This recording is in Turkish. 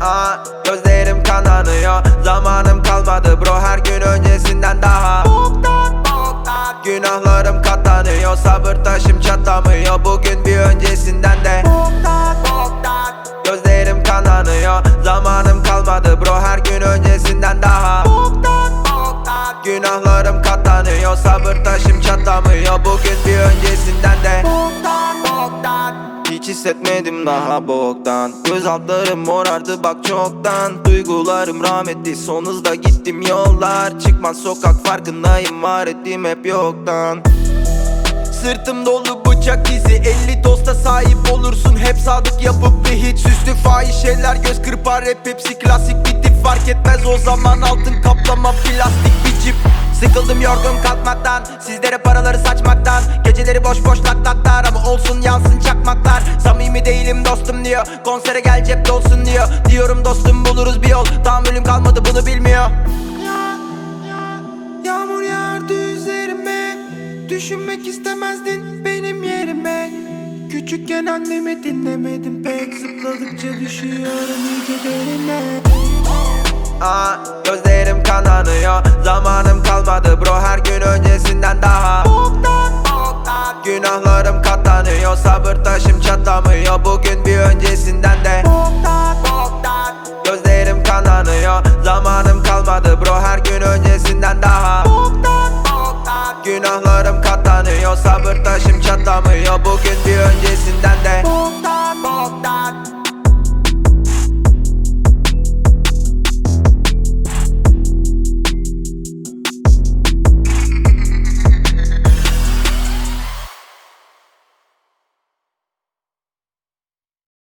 Aa, gözlerim kananıyor Zamanım kalmadı bro her gün öncesinden daha. Günahlarım katlanıyor Sabır taşım çatlamıyor. Bugün bir öncesinden de. Gözlerim kananıyor Zamanım kalmadı bro her gün öncesinden daha. Günahlarım katlanıyor Sabır taşım çatlamıyor. Bugün bir öncesinden de hiç hissetmedim daha boktan. Göz altlarım morardı bak çoktan. Duygularım rahmetli son hızda gittim yollar. Çıkmaz sokak farkındayım var ettiğim hep yoktan. Sırtım dolu bıçak izi 50 dosta sahip olursun. Hep sadık yapıp bir hiç Süslü fahişeler göz kırpar hep hepsi klasik bir tip. Fark etmez o zaman altın kaplama plastik bir cip. Sıkıldım yorgun kalkmaktan Sizlere paraları saçmaktan. Geceleri boş boş laklatlar Ama olsun yansın çakmaklar. Samimi değilim dostum diyor. Konsere gel cep dolsun diyor. Diyorum dostum buluruz bir yol. Tahammülüm kalmadı bunu bilmiyor. Yağmur yağardı üzerime. Düşünmek istemezdin benim yerime. Küçükken annemi dinlemedim pek. Zıpladıkça düşüyorum iyice derine. Aa, gözlerim kananıyor. Zamanım kalmadı bro. Her gün öncesinden daha Günahlarım katlanıyor Sabır taşım çatlamıyor. Bugün bir öncesinden de Gözlerim kananıyor. Zamanım kalmadı bro her gün öncesinden daha. Günahlarım katlanıyor Sabır taşım çatlamıyor. Bugün bir öncesinden de